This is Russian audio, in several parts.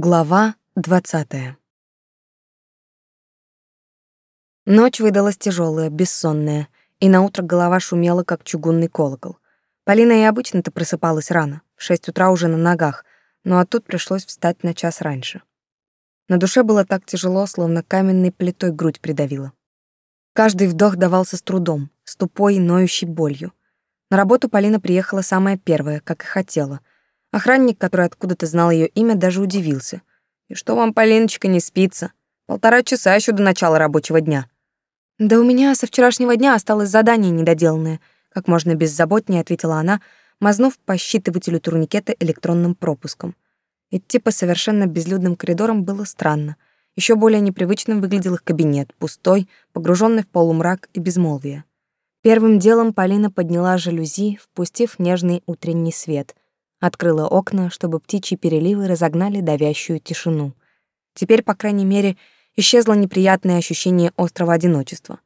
Глава 20. Ночь выдалась тяжелая, бессонная, и на утро голова шумела, как чугунный колокол. Полина и обычно-то просыпалась рано, в шесть утра уже на ногах, ну а тут пришлось встать на час раньше. На душе было так тяжело, словно каменной плитой грудь придавила. Каждый вдох давался с трудом, с тупой, ноющей болью. На работу Полина приехала самая первая, как и хотела — Охранник, который откуда-то знал ее имя, даже удивился. «И что вам, Полиночка, не спится? Полтора часа еще до начала рабочего дня». «Да у меня со вчерашнего дня осталось задание недоделанное», как можно беззаботнее ответила она, мазнув по считывателю турникета электронным пропуском. Идти по совершенно безлюдным коридорам было странно. Еще более непривычным выглядел их кабинет, пустой, погруженный в полумрак и безмолвие. Первым делом Полина подняла жалюзи, впустив нежный утренний свет — открыла окна, чтобы птичьи переливы разогнали давящую тишину. Теперь, по крайней мере, исчезло неприятное ощущение острого одиночества.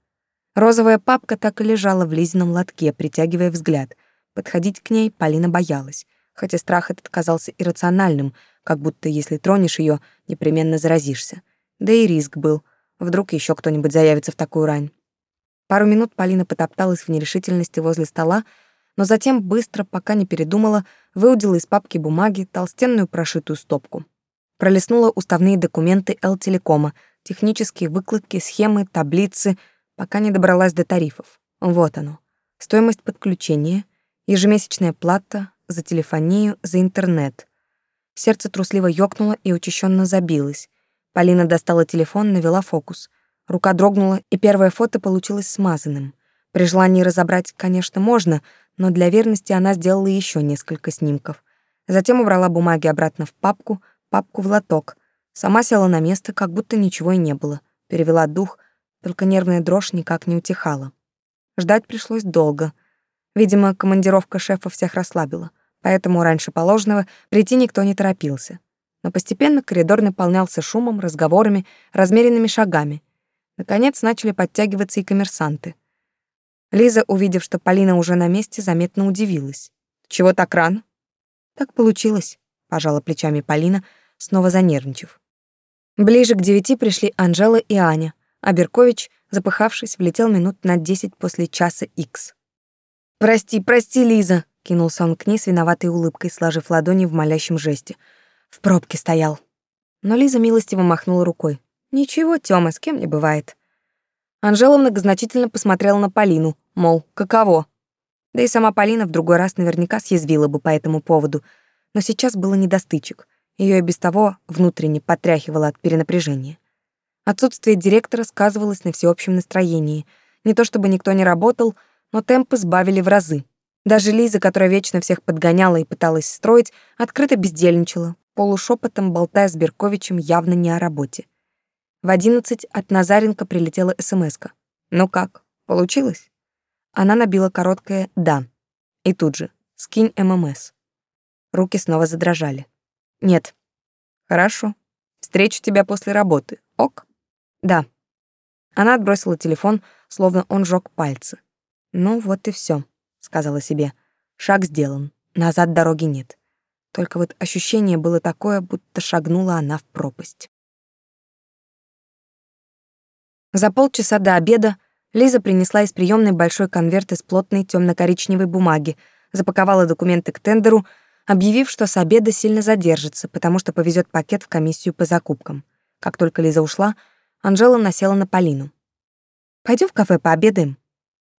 Розовая папка так и лежала в Лизином лотке, притягивая взгляд. Подходить к ней Полина боялась, хотя страх этот казался иррациональным, как будто если тронешь ее, непременно заразишься. Да и риск был. Вдруг еще кто-нибудь заявится в такую рань. Пару минут Полина потопталась в нерешительности возле стола, но затем быстро, пока не передумала, выудила из папки бумаги толстенную прошитую стопку. Пролистнула уставные документы Л-телекома, технические выкладки, схемы, таблицы, пока не добралась до тарифов. Вот оно. Стоимость подключения, ежемесячная плата за телефонию, за интернет. Сердце трусливо ёкнуло и учащенно забилось. Полина достала телефон, навела фокус. Рука дрогнула, и первое фото получилось смазанным. При желании разобрать, конечно, можно — но для верности она сделала еще несколько снимков. Затем убрала бумаги обратно в папку, папку в лоток. Сама села на место, как будто ничего и не было. Перевела дух, только нервная дрожь никак не утихала. Ждать пришлось долго. Видимо, командировка шефа всех расслабила, поэтому раньше положенного прийти никто не торопился. Но постепенно коридор наполнялся шумом, разговорами, размеренными шагами. Наконец начали подтягиваться и коммерсанты — Лиза, увидев, что Полина уже на месте, заметно удивилась. «Чего так рано?» «Так получилось», — пожала плечами Полина, снова занервничав. Ближе к девяти пришли Анжела и Аня, а Беркович, запыхавшись, влетел минут на десять после часа X. «Прости, прости, Лиза!» — кинулся он к ней с виноватой улыбкой, сложив ладони в молящем жесте. «В пробке стоял». Но Лиза милостиво махнула рукой. «Ничего, Тёма, с кем не бывает. Анжела многозначительно посмотрела на Полину, мол, каково? Да и сама Полина в другой раз наверняка съязвила бы по этому поводу. Но сейчас было не до стычек. Её и без того внутренне потряхивало от перенапряжения. Отсутствие директора сказывалось на всеобщем настроении. Не то чтобы никто не работал, но темпы сбавили в разы. Даже Лиза, которая вечно всех подгоняла и пыталась строить, открыто бездельничала, полушепотом болтая с Берковичем явно не о работе. В одиннадцать от Назаренко прилетела СМСка. «Ну как, получилось?» Она набила короткое «да». И тут же «скинь ММС». Руки снова задрожали. «Нет». «Хорошо. Встречу тебя после работы. Ок?» «Да». Она отбросила телефон, словно он жёг пальцы. «Ну вот и все, сказала себе. «Шаг сделан. Назад дороги нет». Только вот ощущение было такое, будто шагнула она в пропасть. За полчаса до обеда Лиза принесла из приемной большой конверт из плотной темно-коричневой бумаги, запаковала документы к тендеру, объявив, что с обеда сильно задержится, потому что повезет пакет в комиссию по закупкам. Как только Лиза ушла, Анжела насела на Полину. Пойдем в кафе пообедаем».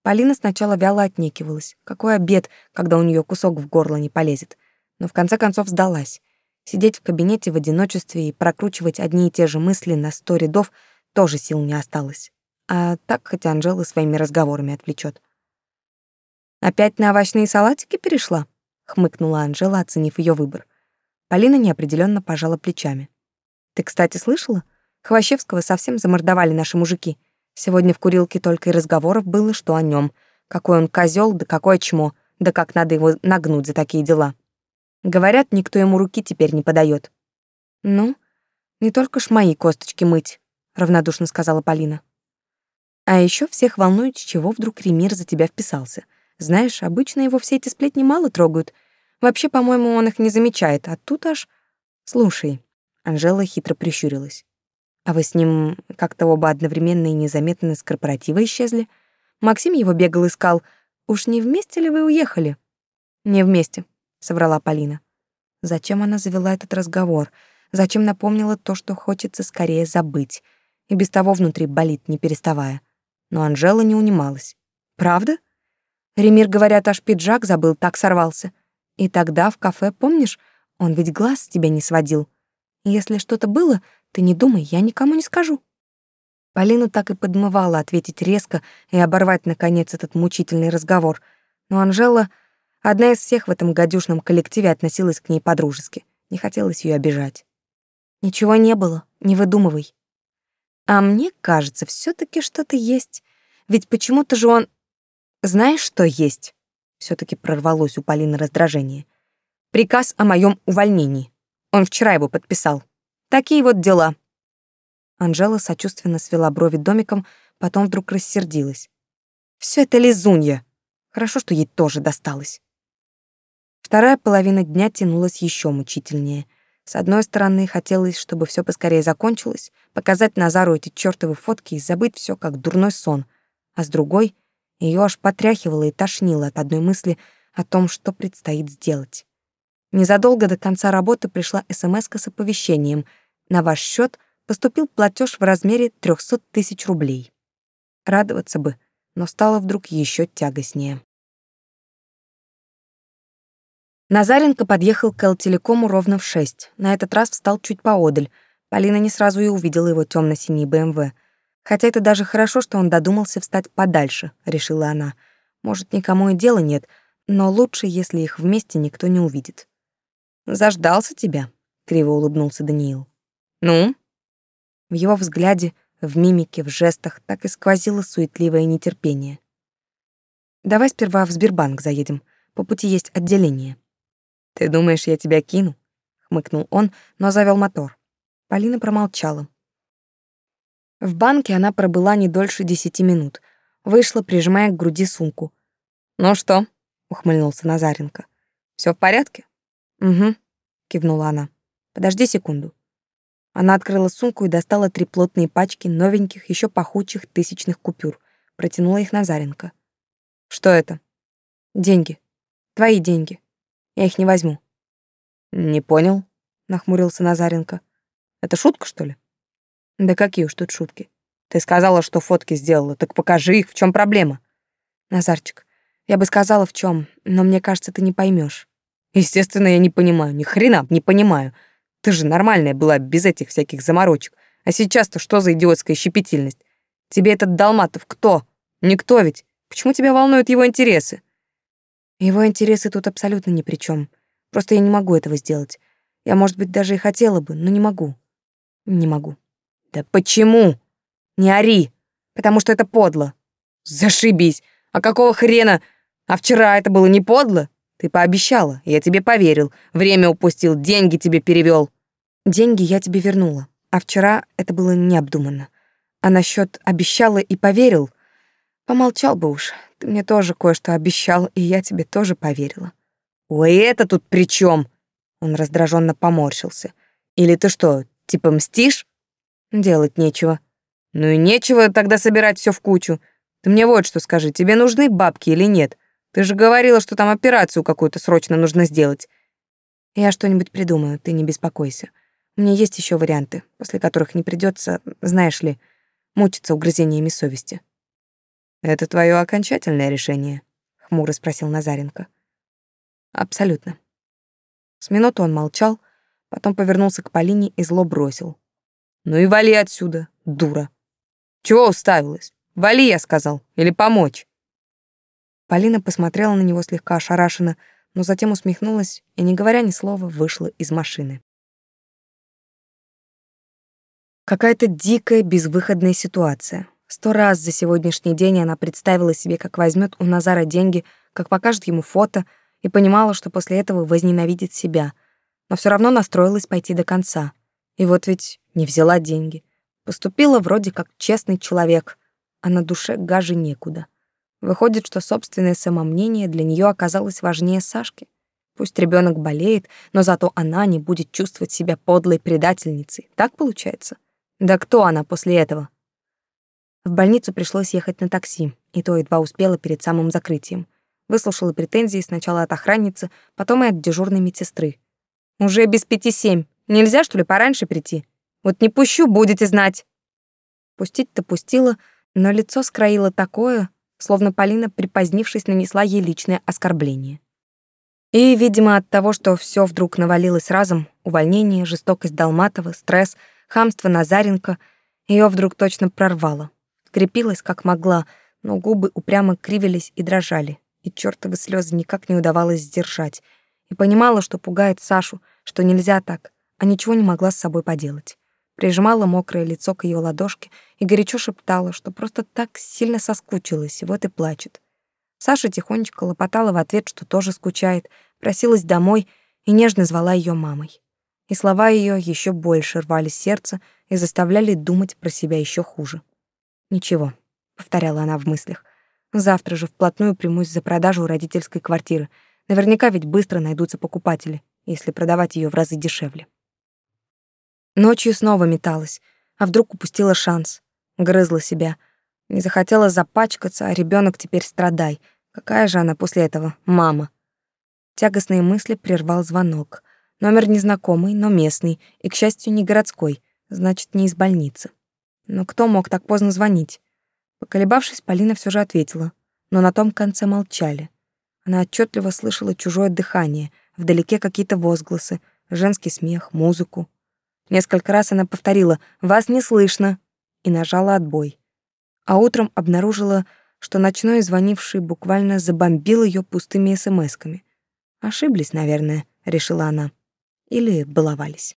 Полина сначала вяло отнекивалась. Какой обед, когда у нее кусок в горло не полезет? Но в конце концов сдалась. Сидеть в кабинете в одиночестве и прокручивать одни и те же мысли на сто рядов — тоже сил не осталось. А так хоть Анжела своими разговорами отвлечет. «Опять на овощные салатики перешла?» — хмыкнула Анжела, оценив ее выбор. Полина неопределенно пожала плечами. «Ты, кстати, слышала? Хвощевского совсем замордовали наши мужики. Сегодня в курилке только и разговоров было, что о нем. Какой он козел, да какое чмо, да как надо его нагнуть за такие дела. Говорят, никто ему руки теперь не подает. Ну, не только ж мои косточки мыть равнодушно сказала Полина. А еще всех волнует, с чего вдруг Ремир за тебя вписался. Знаешь, обычно его все эти сплетни мало трогают. Вообще, по-моему, он их не замечает, а тут аж... Слушай, Анжела хитро прищурилась. А вы с ним как-то оба одновременно и незаметно с корпоратива исчезли? Максим его бегал искал. Уж не вместе ли вы уехали? Не вместе, соврала Полина. Зачем она завела этот разговор? Зачем напомнила то, что хочется скорее забыть? И без того внутри болит, не переставая. Но Анжела не унималась. «Правда?» Ремир, говорят, аж пиджак забыл, так сорвался. И тогда в кафе, помнишь, он ведь глаз с тебя не сводил. Если что-то было, ты не думай, я никому не скажу. Полина так и подмывала ответить резко и оборвать, наконец, этот мучительный разговор. Но Анжела, одна из всех в этом гадюшном коллективе, относилась к ней по-дружески. Не хотелось ее обижать. «Ничего не было, не выдумывай», а мне кажется, все-таки что-то есть. Ведь почему-то же он... Знаешь, что есть? Все-таки прорвалось у Полины раздражение. Приказ о моем увольнении. Он вчера его подписал. Такие вот дела. Анжела сочувственно свела брови домиком, потом вдруг рассердилась. Все это лизунья. Хорошо, что ей тоже досталось. Вторая половина дня тянулась еще мучительнее. С одной стороны, хотелось, чтобы все поскорее закончилось, показать Назару эти чертовы фотки и забыть все как дурной сон. А с другой, ее аж потряхивало и тошнило от одной мысли о том, что предстоит сделать. Незадолго до конца работы пришла смс с оповещением. На ваш счет поступил платеж в размере 300 тысяч рублей. Радоваться бы, но стало вдруг еще тягостнее. Назаренко подъехал к Алтелекому ровно в шесть. На этот раз встал чуть поодаль. Полина не сразу и увидела его темно-синий БМВ. Эм Хотя это даже хорошо, что он додумался встать подальше, решила она. Может, никому и дела нет, но лучше, если их вместе никто не увидит. «Заждался тебя», — криво улыбнулся Даниил. «Ну?» В его взгляде, в мимике, в жестах так и сквозило суетливое нетерпение. «Давай сперва в Сбербанк заедем. По пути есть отделение». «Ты думаешь, я тебя кину?» — хмыкнул он, но завел мотор. Полина промолчала. В банке она пробыла не дольше десяти минут. Вышла, прижимая к груди сумку. «Ну что?» — ухмыльнулся Назаренко. Все в порядке?» «Угу», — кивнула она. «Подожди секунду». Она открыла сумку и достала три плотные пачки новеньких, еще пахучих тысячных купюр. Протянула их Назаренко. «Что это?» «Деньги. Твои деньги». Я их не возьму». «Не понял», — нахмурился Назаренко. «Это шутка, что ли?» «Да какие уж тут шутки. Ты сказала, что фотки сделала, так покажи их, в чем проблема». «Назарчик, я бы сказала, в чем, но мне кажется, ты не поймешь. «Естественно, я не понимаю, ни хрена не понимаю. Ты же нормальная была без этих всяких заморочек. А сейчас-то что за идиотская щепетильность? Тебе этот Долматов кто? Никто ведь. Почему тебя волнуют его интересы?» Его интересы тут абсолютно ни при чем. Просто я не могу этого сделать. Я, может быть, даже и хотела бы, но не могу. Не могу. Да почему? Не ори, потому что это подло. Зашибись. А какого хрена? А вчера это было не подло? Ты пообещала, я тебе поверил. Время упустил, деньги тебе перевел. Деньги я тебе вернула. А вчера это было необдуманно. А насчет обещала и поверил? Помолчал бы уж. Ты мне тоже кое-что обещал, и я тебе тоже поверила. Ой, это тут при чем? Он раздраженно поморщился. Или ты что, типа мстишь? Делать нечего. Ну и нечего тогда собирать все в кучу. Ты мне вот что скажи, тебе нужны бабки или нет? Ты же говорила, что там операцию какую-то срочно нужно сделать. Я что-нибудь придумаю, ты не беспокойся. У меня есть еще варианты, после которых не придется, знаешь ли, мучиться угрызениями совести. «Это твое окончательное решение?» — хмуро спросил Назаренко. «Абсолютно». С минуты он молчал, потом повернулся к Полине и зло бросил. «Ну и вали отсюда, дура! Чего уставилась? Вали, я сказал, или помочь!» Полина посмотрела на него слегка ошарашенно, но затем усмехнулась и, не говоря ни слова, вышла из машины. Какая-то дикая безвыходная ситуация. Сто раз за сегодняшний день она представила себе, как возьмет у Назара деньги, как покажет ему фото, и понимала, что после этого возненавидит себя. Но все равно настроилась пойти до конца. И вот ведь не взяла деньги. Поступила вроде как честный человек, а на душе гажи некуда. Выходит, что собственное самомнение для нее оказалось важнее Сашки. Пусть ребенок болеет, но зато она не будет чувствовать себя подлой предательницей. Так получается? Да кто она после этого? В больницу пришлось ехать на такси, и то едва успела перед самым закрытием. Выслушала претензии сначала от охранницы, потом и от дежурной медсестры. «Уже без пяти семь. Нельзя, что ли, пораньше прийти? Вот не пущу, будете знать!» Пустить-то пустила, но лицо скроило такое, словно Полина, припозднившись, нанесла ей личное оскорбление. И, видимо, от того, что все вдруг навалилось разом, увольнение, жестокость Долматова, стресс, хамство Назаренко, ее вдруг точно прорвало скрепилась как могла, но губы упрямо кривились и дрожали, и чертовы слезы никак не удавалось сдержать. И понимала, что пугает Сашу, что нельзя так, а ничего не могла с собой поделать. Прижимала мокрое лицо к ее ладошке и горячо шептала, что просто так сильно соскучилась, и вот и плачет. Саша тихонечко лопотала в ответ, что тоже скучает, просилась домой и нежно звала ее мамой. И слова ее еще больше рвали сердце и заставляли думать про себя еще хуже. «Ничего», — повторяла она в мыслях. «Завтра же вплотную примусь за продажу родительской квартиры. Наверняка ведь быстро найдутся покупатели, если продавать ее в разы дешевле». Ночью снова металась, а вдруг упустила шанс. Грызла себя. Не захотела запачкаться, а ребенок теперь страдай. Какая же она после этого мама? Тягостные мысли прервал звонок. Номер незнакомый, но местный, и, к счастью, не городской, значит, не из больницы. Но кто мог так поздно звонить? Поколебавшись, Полина все же ответила, но на том конце молчали. Она отчетливо слышала чужое дыхание, вдалеке какие-то возгласы, женский смех, музыку. Несколько раз она повторила «Вас не слышно!» и нажала отбой. А утром обнаружила, что ночной звонивший буквально забомбил ее пустыми смс-ками. «Ошиблись, наверное», — решила она. Или баловались.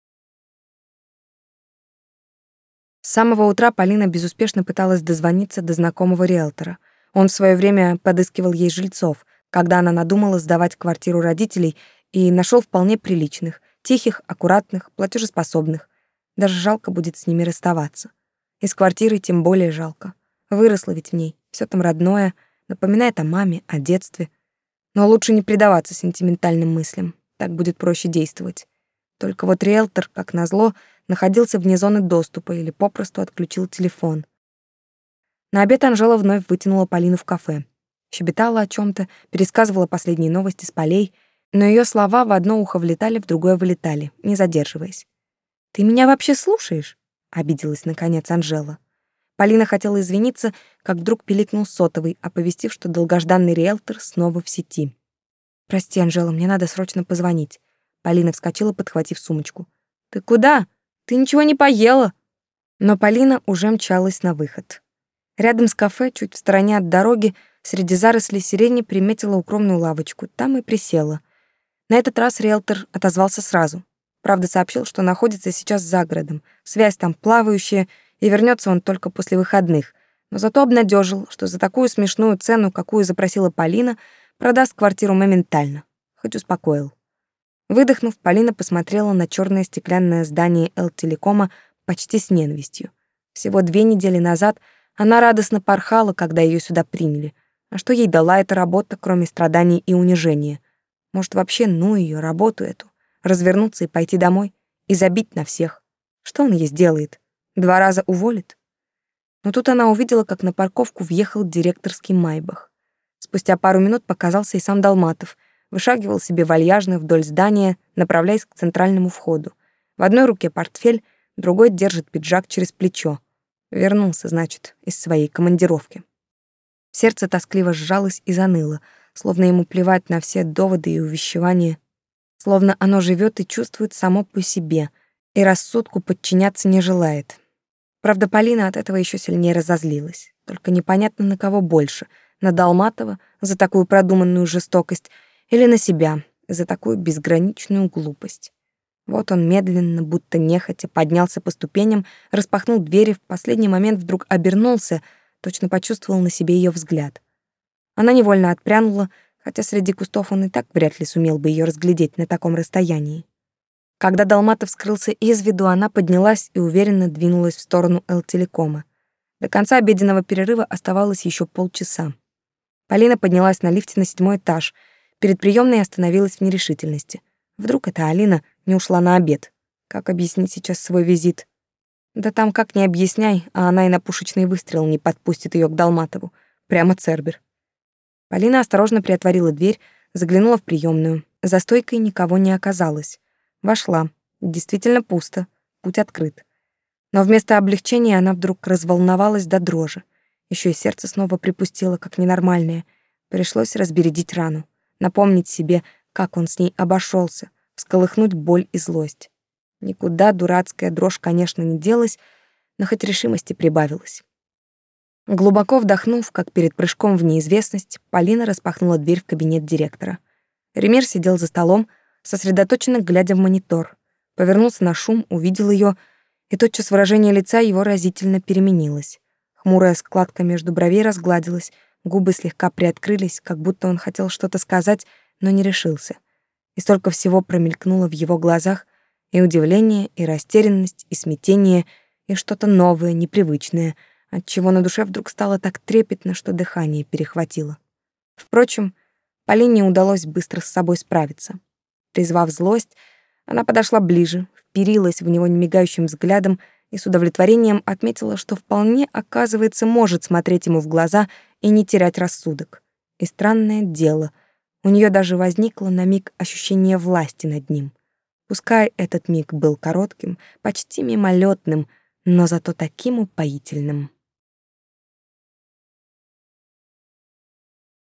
С самого утра Полина безуспешно пыталась дозвониться до знакомого риэлтора. Он в свое время подыскивал ей жильцов, когда она надумала сдавать квартиру родителей и нашел вполне приличных, тихих, аккуратных, платежеспособных. Даже жалко будет с ними расставаться. Из квартиры тем более жалко. Выросла ведь в ней, все там родное, напоминает о маме, о детстве. Но лучше не предаваться сентиментальным мыслям, так будет проще действовать. Только вот риэлтор, как назло, находился вне зоны доступа или попросту отключил телефон. На обед Анжела вновь вытянула Полину в кафе. Щебетала о чем то пересказывала последние новости с полей, но ее слова в одно ухо влетали, в другое вылетали, не задерживаясь. «Ты меня вообще слушаешь?» — обиделась, наконец, Анжела. Полина хотела извиниться, как вдруг пиликнул сотовый, оповестив, что долгожданный риэлтор снова в сети. «Прости, Анжела, мне надо срочно позвонить». Полина вскочила, подхватив сумочку. «Ты куда?» ты ничего не поела!» Но Полина уже мчалась на выход. Рядом с кафе, чуть в стороне от дороги, среди зарослей сирени приметила укромную лавочку, там и присела. На этот раз риэлтор отозвался сразу. Правда, сообщил, что находится сейчас за городом, связь там плавающая, и вернется он только после выходных. Но зато обнадежил, что за такую смешную цену, какую запросила Полина, продаст квартиру моментально. Хоть успокоил. Выдохнув, Полина посмотрела на черное стеклянное здание Эл-Телекома почти с ненавистью. Всего две недели назад она радостно порхала, когда ее сюда приняли. А что ей дала эта работа, кроме страданий и унижения? Может, вообще ну ее работу эту? Развернуться и пойти домой? И забить на всех? Что он ей сделает? Два раза уволит? Но тут она увидела, как на парковку въехал директорский Майбах. Спустя пару минут показался и сам Долматов — вышагивал себе вальяжно вдоль здания, направляясь к центральному входу. В одной руке портфель, другой держит пиджак через плечо. Вернулся, значит, из своей командировки. Сердце тоскливо сжалось и заныло, словно ему плевать на все доводы и увещевания, словно оно живет и чувствует само по себе, и рассудку подчиняться не желает. Правда, Полина от этого еще сильнее разозлилась. Только непонятно на кого больше — на Долматова за такую продуманную жестокость — или на себя за такую безграничную глупость. Вот он медленно, будто нехотя, поднялся по ступеням, распахнул двери, в последний момент вдруг обернулся, точно почувствовал на себе ее взгляд. Она невольно отпрянула, хотя среди кустов он и так вряд ли сумел бы ее разглядеть на таком расстоянии. Когда Долматов скрылся из виду, она поднялась и уверенно двинулась в сторону Эл-телекома. До конца обеденного перерыва оставалось еще полчаса. Полина поднялась на лифте на седьмой этаж — Перед приемной остановилась в нерешительности. Вдруг эта Алина не ушла на обед. Как объяснить сейчас свой визит? Да там как не объясняй, а она и на пушечный выстрел не подпустит ее к Долматову. Прямо Цербер. Полина осторожно приотворила дверь, заглянула в приемную. За стойкой никого не оказалось. Вошла. Действительно пусто. Путь открыт. Но вместо облегчения она вдруг разволновалась до дрожи. Еще и сердце снова припустило, как ненормальное. Пришлось разбередить рану напомнить себе, как он с ней обошелся, всколыхнуть боль и злость. Никуда дурацкая дрожь, конечно, не делась, но хоть решимости прибавилось. Глубоко вдохнув, как перед прыжком в неизвестность, Полина распахнула дверь в кабинет директора. Ремер сидел за столом, сосредоточенно глядя в монитор. Повернулся на шум, увидел ее, и тотчас выражение лица его разительно переменилось. Хмурая складка между бровей разгладилась, Губы слегка приоткрылись, как будто он хотел что-то сказать, но не решился. И столько всего промелькнуло в его глазах, и удивление, и растерянность, и смятение, и что-то новое, непривычное, отчего на душе вдруг стало так трепетно, что дыхание перехватило. Впрочем, Полине удалось быстро с собой справиться. Призвав злость, она подошла ближе, вперилась в него немигающим взглядом, и с удовлетворением отметила, что вполне, оказывается, может смотреть ему в глаза и не терять рассудок. И странное дело, у нее даже возникло на миг ощущение власти над ним. Пускай этот миг был коротким, почти мимолетным, но зато таким упоительным.